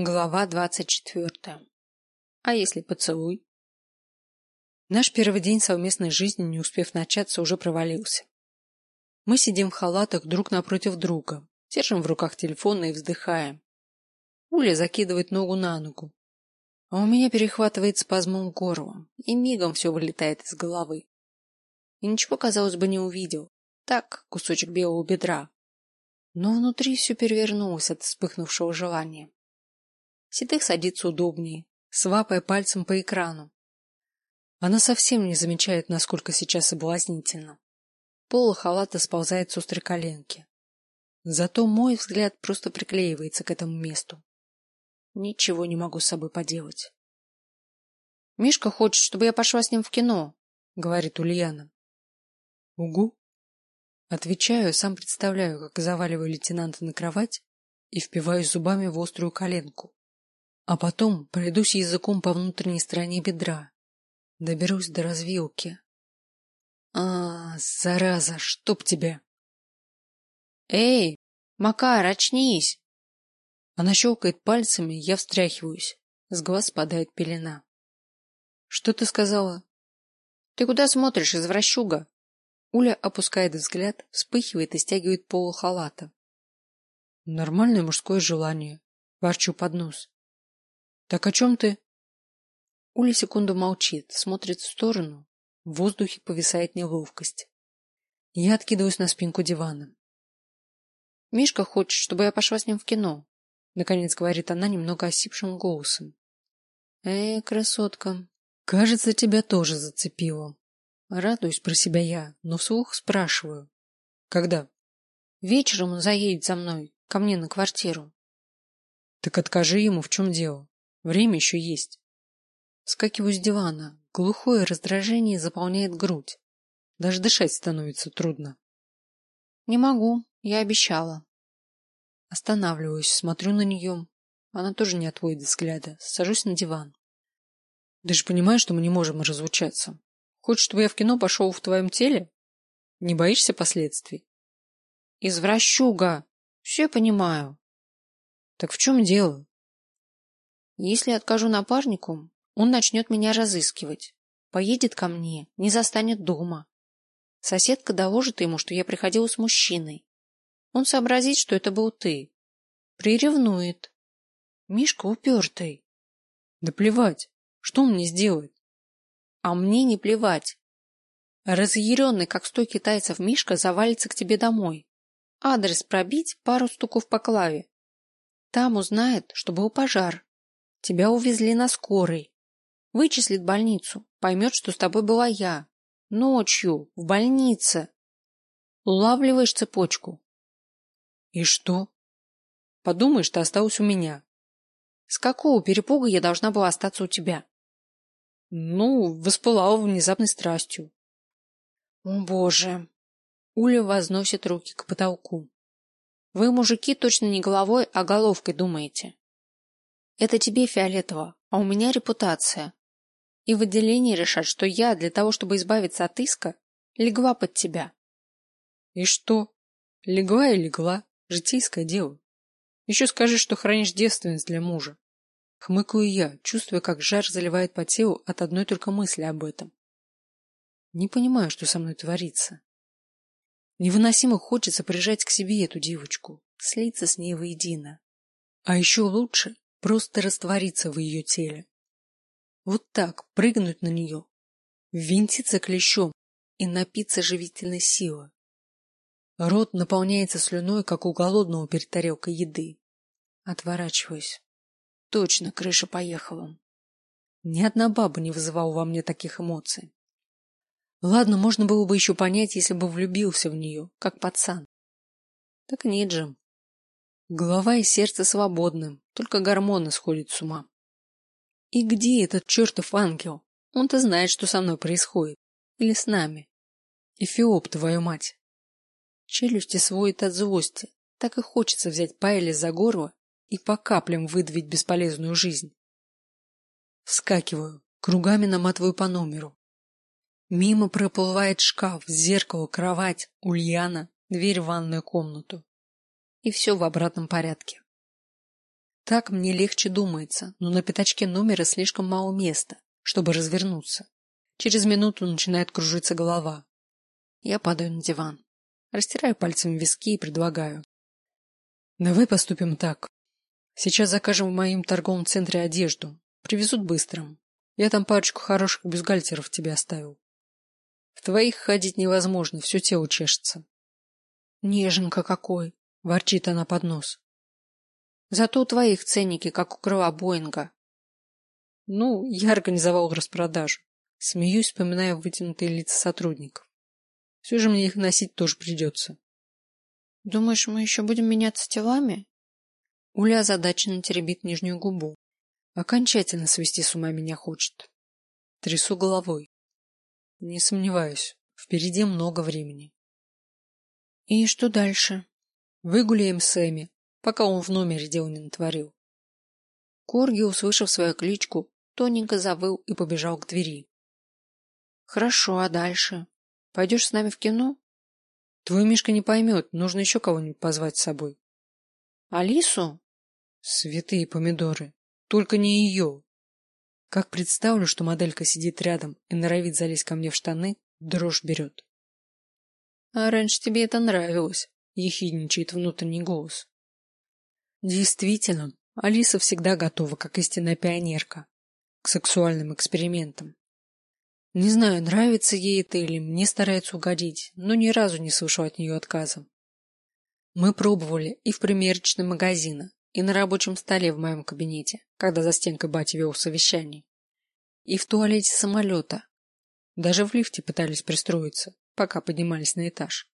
Глава двадцать четвертая. А если поцелуй? Наш первый день совместной жизни, не успев начаться, уже провалился. Мы сидим в халатах друг напротив друга, держим в руках телефоны и вздыхаем. Уля закидывает ногу на ногу, а у меня перехватывает спазмом горло, и мигом все вылетает из головы. И ничего, казалось бы, не увидел. Так, кусочек белого бедра. Но внутри все перевернулось от вспыхнувшего желания. Седых садится удобнее, свапая пальцем по экрану. Она совсем не замечает, насколько сейчас соблазнительно. Пола халата сползает с острой коленки. Зато мой взгляд просто приклеивается к этому месту. Ничего не могу с собой поделать. Мишка хочет, чтобы я пошла с ним в кино, говорит Ульяна. Угу. Отвечаю, сам представляю, как заваливаю лейтенанта на кровать и впиваюсь зубами в острую коленку. А потом пройдусь языком по внутренней стороне бедра. Доберусь до развилки. А, зараза, чтоб тебя! Эй, Макар, очнись! Она щелкает пальцами, я встряхиваюсь. С глаз спадает пелена. Что ты сказала? Ты куда смотришь, извращуга? Уля опускает взгляд, вспыхивает и стягивает полу халата. Нормальное мужское желание. Ворчу под нос. Так о чем ты? Уля секунду молчит, смотрит в сторону. В воздухе повисает неловкость. Я откидываюсь на спинку дивана. Мишка хочет, чтобы я пошла с ним в кино. Наконец говорит она немного осипшим голосом. Эй, красотка, кажется, тебя тоже зацепило. Радуюсь про себя я, но вслух спрашиваю. Когда? Вечером он заедет за мной, ко мне на квартиру. Так откажи ему, в чем дело. Время еще есть. Скакиваю с дивана. Глухое раздражение заполняет грудь. Даже дышать становится трудно. Не могу, я обещала. Останавливаюсь, смотрю на нее. Она тоже не отводит взгляда. Сажусь на диван. Ты же понимаешь, что мы не можем разлучаться. Хочешь, чтобы я в кино пошел в твоем теле? Не боишься последствий? Извращуга! Все я понимаю. Так в чем дело? Если откажу напарнику, он начнет меня разыскивать. Поедет ко мне, не застанет дома. Соседка доложит ему, что я приходила с мужчиной. Он сообразит, что это был ты. Приревнует. Мишка упертый. Да плевать. Что он мне сделает? А мне не плевать. Разъяренный, как сто китайцев, Мишка завалится к тебе домой. Адрес пробить, пару стуков по клаве. Там узнает, что был пожар, Тебя увезли на скорой. Вычислит больницу, поймет, что с тобой была я. Ночью, в больнице. Улавливаешь цепочку. И что? Подумаешь, ты осталась у меня. С какого перепуга я должна была остаться у тебя? Ну, воспылала внезапной страстью. О, боже. Уля возносит руки к потолку. Вы, мужики, точно не головой, а головкой думаете. Это тебе фиолетово, а у меня репутация. И в отделении решат, что я для того, чтобы избавиться от иска, легла под тебя. И что? Легла и легла. Житейское дело. Еще скажи, что хранишь девственность для мужа. Хмыкаю я, чувствуя, как жар заливает по телу от одной только мысли об этом. Не понимаю, что со мной творится. Невыносимо хочется прижать к себе эту девочку, слиться с ней воедино. А еще лучше просто раствориться в ее теле. Вот так прыгнуть на нее, ввинтиться клещом и напиться живительной силы. Рот наполняется слюной, как у голодного перед тарелкой еды. Отворачиваюсь. Точно крыша поехала. Ни одна баба не вызывала во мне таких эмоций. Ладно, можно было бы еще понять, если бы влюбился в нее, как пацан. Так нет же. Голова и сердце свободны, только гормоны сходят с ума. И где этот чертов ангел? Он-то знает, что со мной происходит. Или с нами. Эфиоп, твою мать. Челюсти сводит от злости. Так и хочется взять Пайли за горло и по каплям выдавить бесполезную жизнь. Вскакиваю, кругами наматываю по номеру. Мимо проплывает шкаф, зеркало, кровать, Ульяна, дверь в ванную комнату и все в обратном порядке. Так мне легче думается, но на пятачке номера слишком мало места, чтобы развернуться. Через минуту начинает кружиться голова. Я падаю на диван, растираю пальцами виски и предлагаю. Давай поступим так. Сейчас закажем в моем торговом центре одежду. Привезут быстро. Я там парочку хороших бюстгальтеров тебе оставил. В твоих ходить невозможно, все тело чешется. Неженка какой, ворчит она под нос. Зато у твоих ценники, как у крыла Боинга. Ну, я организовал распродажу. Смеюсь, вспоминая вытянутые лица сотрудников. Все же мне их носить тоже придется. Думаешь, мы еще будем меняться телами? Уля озадаченно теребит нижнюю губу. Окончательно свести с ума меня хочет. Трясу головой. Не сомневаюсь, впереди много времени. И что дальше? Выгуляем Сэмми, пока он в номере дел не натворил. Корги, услышав свою кличку, тоненько завыл и побежал к двери. Хорошо, а дальше? Пойдешь с нами в кино? Твой Мишка не поймет, нужно еще кого-нибудь позвать с собой. Алису? Святые помидоры. Только не ее. Как представлю, что моделька сидит рядом и норовит залезть ко мне в штаны, дрожь берет. А раньше тебе это нравилось, ехидничает внутренний голос. Действительно, Алиса всегда готова, как истинная пионерка, к сексуальным экспериментам. Не знаю, нравится ей это или мне старается угодить, но ни разу не слышал от нее отказа. Мы пробовали и в примерочном магазине, и на рабочем столе в моем кабинете, когда за стенкой батя вел совещание, и в туалете самолета. Даже в лифте пытались пристроиться, пока поднимались на этаж.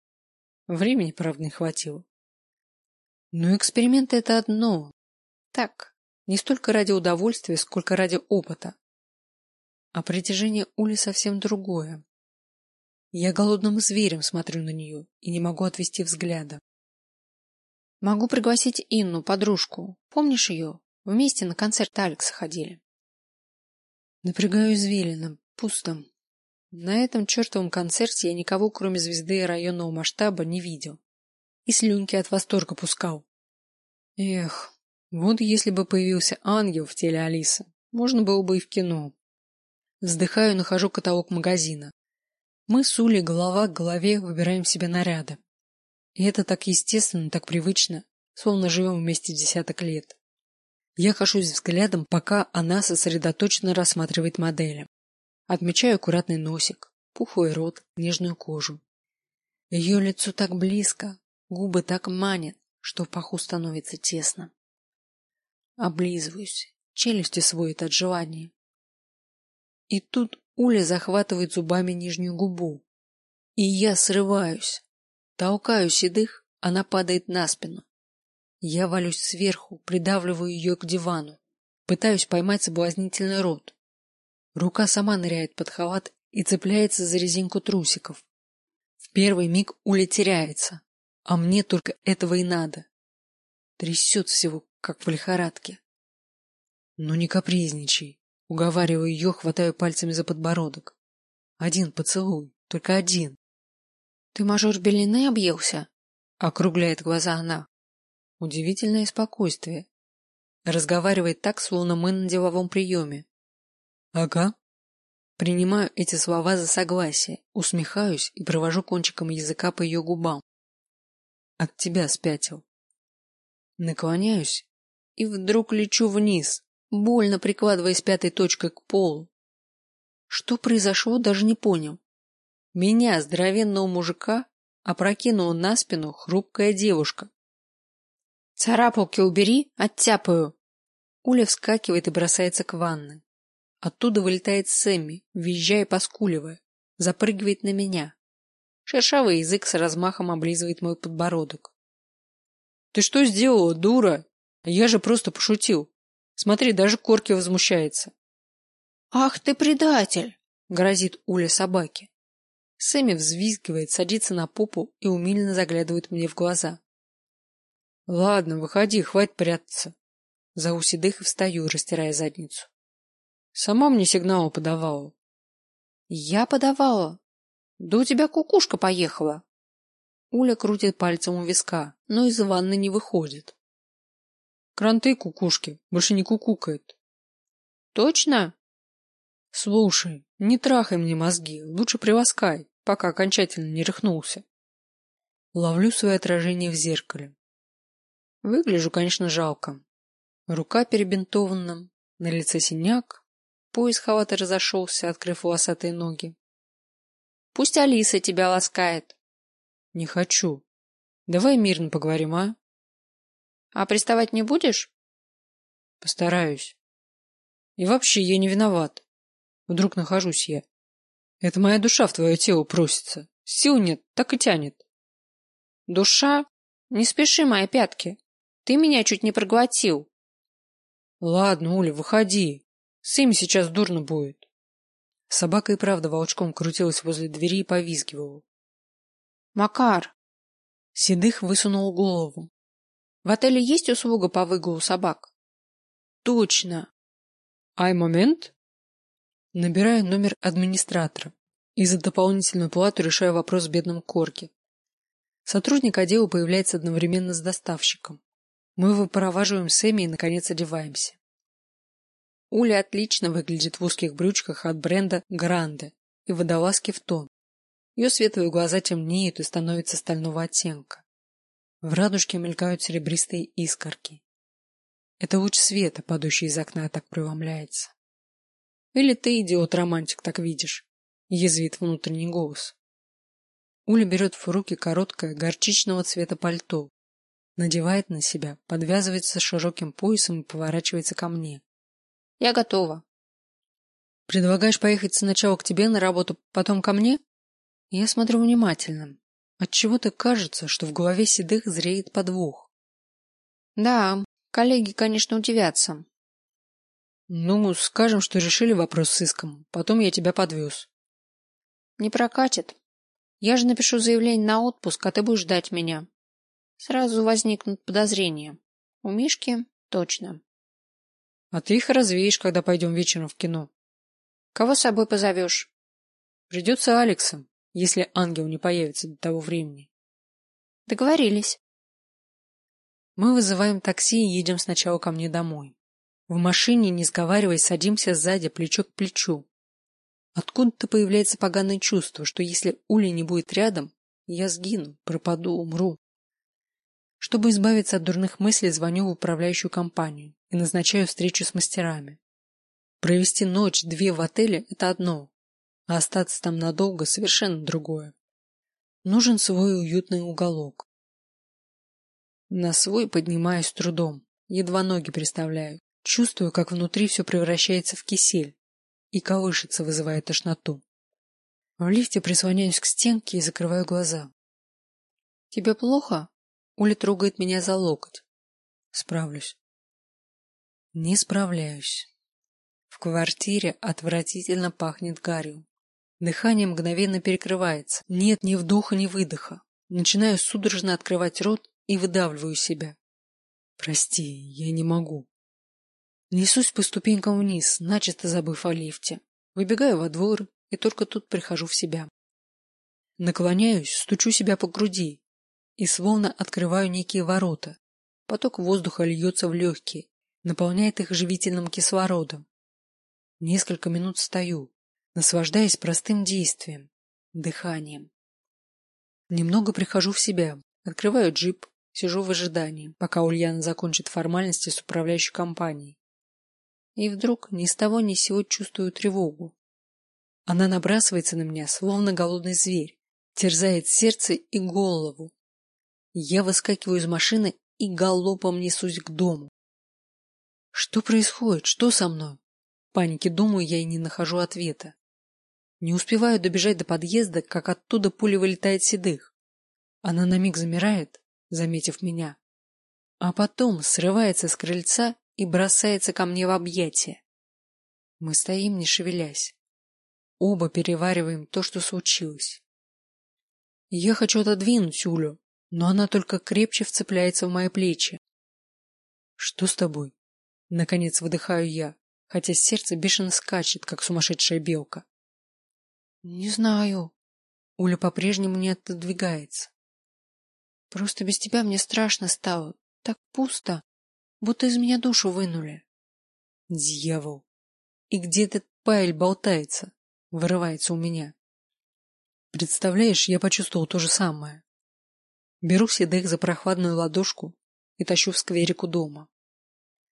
Времени, правда, не хватило. Но эксперименты это одно. Так, не столько ради удовольствия, сколько ради опыта. А притяжение Ули совсем другое. Я голодным зверем смотрю на нее и не могу отвести взгляда. Могу пригласить Инну, подружку. Помнишь ее? Вместе на концерт Алекса ходили. Напрягаю извилина. Пусто. На этом чертовом концерте я никого, кроме звезды районного масштаба, не видел. И слюнки от восторга пускал. Эх, вот если бы появился ангел в теле Алисы, можно было бы и в кино. Вздыхаю, нахожу каталог магазина. Мы с Улей голова к голове выбираем себе наряды. И это так естественно, так привычно, словно живем вместе десяток лет. Я хожусь взглядом, пока она сосредоточенно рассматривает модели. Отмечаю аккуратный носик, пухлый рот, нежную кожу. Ее лицо так близко, губы так манят, что в паху становится тесно. Облизываюсь, челюсти сводят от желания. И тут Уля захватывает зубами нижнюю губу. И я срываюсь. Толкаю седых, она падает на спину. Я валюсь сверху, придавливаю ее к дивану. Пытаюсь поймать соблазнительный рот. Рука сама ныряет под халат и цепляется за резинку трусиков. В первый миг Уля теряется, а мне только этого и надо. Трясет всего, как в лихорадке. Ну не капризничай. Уговариваю ее, хватаю пальцами за подбородок. Один поцелуй, только один. Ты мажор белины объелся? Округляет глаза она. Удивительное спокойствие. Разговаривает так, словно мы на деловом приеме. Ага. Принимаю эти слова за согласие, усмехаюсь и провожу кончиком языка по ее губам. От тебя спятил. Наклоняюсь и вдруг лечу вниз, больно прикладываясь пятой точкой к полу. Что произошло, даже не понял. Меня, здоровенного мужика, опрокинула на спину хрупкая девушка. Царапалки убери, оттяпаю. Уля вскакивает и бросается к ванной. Оттуда вылетает Сэмми, визжая и поскуливая, запрыгивает на меня. Шершавый язык с размахом облизывает мой подбородок. Ты что сделала, дура? Я же просто пошутил. Смотри, даже Корки возмущается. Ах ты предатель! грозит Уля собаке. Сэмми взвизгивает, садится на попу и умильно заглядывает мне в глаза. Ладно, выходи, хватит прятаться. Зову седых и встаю, растирая задницу. Сама мне сигналы подавала. Я подавала. Да у тебя кукушка поехала. Уля крутит пальцем у виска, но из ванны не выходит. Кранты кукушки, больше не кукукает. Точно? Слушай, не трахай мне мозги, лучше привоскай, пока окончательно не рехнулся. Ловлю свое отражение в зеркале. Выгляжу, конечно, жалко. Рука перебинтована, на лице синяк, пояс халата разошелся, открыв волосатые ноги. Пусть Алиса тебя ласкает. Не хочу. Давай мирно поговорим, а? А приставать не будешь? Постараюсь. И вообще, я не виноват. Вдруг нахожусь я. Это моя душа в твое тело просится. Сил нет, так и тянет. Душа? Не спеши, мои пятки. Ты меня чуть не проглотил. Ладно, Уля, выходи. С ними сейчас дурно будет. Собака и правда волчком крутилась возле двери и повизгивала. Макар. Седых высунул голову. В отеле есть услуга по выгулу собак? Точно. Ай, момент. Набираю номер администратора и за дополнительную плату решаю вопрос с бедным Корки. Сотрудник отдела появляется одновременно с доставщиком. Мы выпроваживаем Сэмми и, наконец, одеваемся. Уля отлично выглядит в узких брючках от бренда Гранде и водолазке в тон. Ее светлые глаза темнеют и становятся стального оттенка. В радужке мелькают серебристые искорки. Это луч света, падающий из окна, так преломляется. Или ты, идиот-романтик, так видишь? Язвит внутренний голос. Уля берет в руки короткое горчичного цвета пальто, надевает на себя, подвязывается широким поясом и поворачивается ко мне. Я готова. Предлагаешь поехать сначала к тебе на работу, потом ко мне? Я смотрю внимательно. Отчего-то кажется, что в голове седых зреет подвох. Да, коллеги, конечно, удивятся. Ну, скажем, что решили вопрос с иском. Потом я тебя подвез. Не прокатит. Я же напишу заявление на отпуск, а ты будешь ждать меня. Сразу возникнут подозрения. У Мишки точно. А ты их развеешь, когда пойдем вечером в кино. Кого с собой позовешь? Придется Алекса, если ангел не появится до того времени. Договорились. Мы вызываем такси и едем сначала ко мне домой. В машине, не сговариваясь, садимся сзади, плечо к плечу. Откуда-то появляется поганое чувство, что если Ули не будет рядом, я сгину, пропаду, умру. Чтобы избавиться от дурных мыслей, звоню в управляющую компанию и назначаю встречу с мастерами. Провести ночь-две в отеле – это одно, а остаться там надолго – совершенно другое. Нужен свой уютный уголок. На свой поднимаюсь с трудом, едва ноги представляю. Чувствую, как внутри все превращается в кисель и колышется, вызывая тошноту. В лифте прислоняюсь к стенке и закрываю глаза. Тебе плохо? Уля трогает меня за локоть. Справлюсь. Не справляюсь. В квартире отвратительно пахнет гарью. Дыхание мгновенно перекрывается. Нет ни вдоха, ни выдоха. Начинаю судорожно открывать рот и выдавливаю себя. Прости, я не могу. Несусь по ступенькам вниз, начисто забыв о лифте. Выбегаю во двор и только тут прихожу в себя. Наклоняюсь, стучу себя по груди и словно открываю некие ворота. Поток воздуха льется в легкие, наполняет их живительным кислородом. Несколько минут стою, наслаждаясь простым действием, дыханием. Немного прихожу в себя, открываю джип, сижу в ожидании, пока Ульяна закончит формальности с управляющей компанией. И вдруг ни с того ни с сего чувствую тревогу. Она набрасывается на меня, словно голодный зверь, терзает сердце и голову. Я выскакиваю из машины и галопом несусь к дому. Что происходит? Что со мной? В панике думаю я и не нахожу ответа. Не успеваю добежать до подъезда, как оттуда пуля вылетает седых. Она на миг замирает, заметив меня, а потом срывается с крыльца и бросается ко мне в объятия. Мы стоим, не шевелясь. Оба перевариваем то, что случилось. Я хочу отодвинуть Улю, но она только крепче вцепляется в мои плечи. Что с тобой? Наконец выдыхаю я, хотя сердце бешено скачет, как сумасшедшая белка. Не знаю. Уля по-прежнему не отодвигается. Просто без тебя мне страшно стало. Так пусто. Будто из меня душу вынули. Дьявол! И где этот пайль болтается? Вырывается у меня. Представляешь, я почувствовал то же самое. Беру седых за прохладную ладошку и тащу в скверик у дома.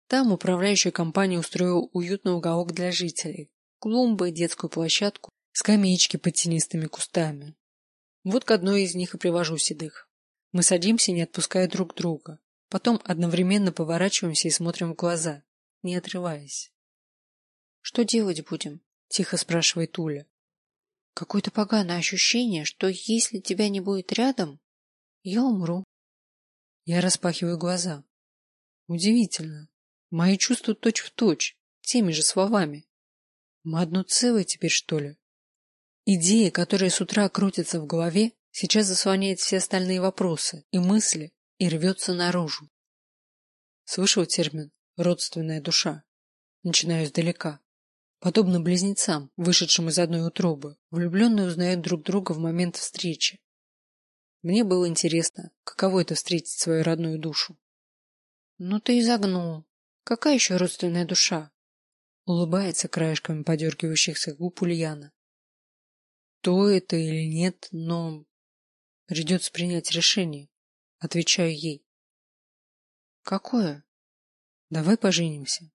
Там управляющая компания устроила уютный уголок для жителей, клумбы, детскую площадку, скамеечки под тенистыми кустами. Вот к одной из них и привожу седых. Мы садимся, не отпуская друг друга. Потом одновременно поворачиваемся и смотрим в глаза, не отрываясь. Что делать будем? Тихо спрашивает Уля. Какое-то поганое ощущение, что если тебя не будет рядом, я умру. Я распахиваю глаза. Удивительно. Мои чувства точь-в-точь, теми же словами. Мы одно целое теперь, что ли? Идея, которая с утра крутится в голове, сейчас заслоняет все остальные вопросы и мысли и рвется наружу. Слышал термин «родственная душа»? Начинаю издалека. Подобно близнецам, вышедшим из одной утробы, влюбленные узнают друг друга в момент встречи. Мне было интересно, каково это встретить свою родную душу. Ну ты и загнул. Какая еще родственная душа? Улыбается краешками подергивающихся губ Ульяна. То это или нет, но придется принять решение. Отвечаю ей. Какое? Давай поженимся.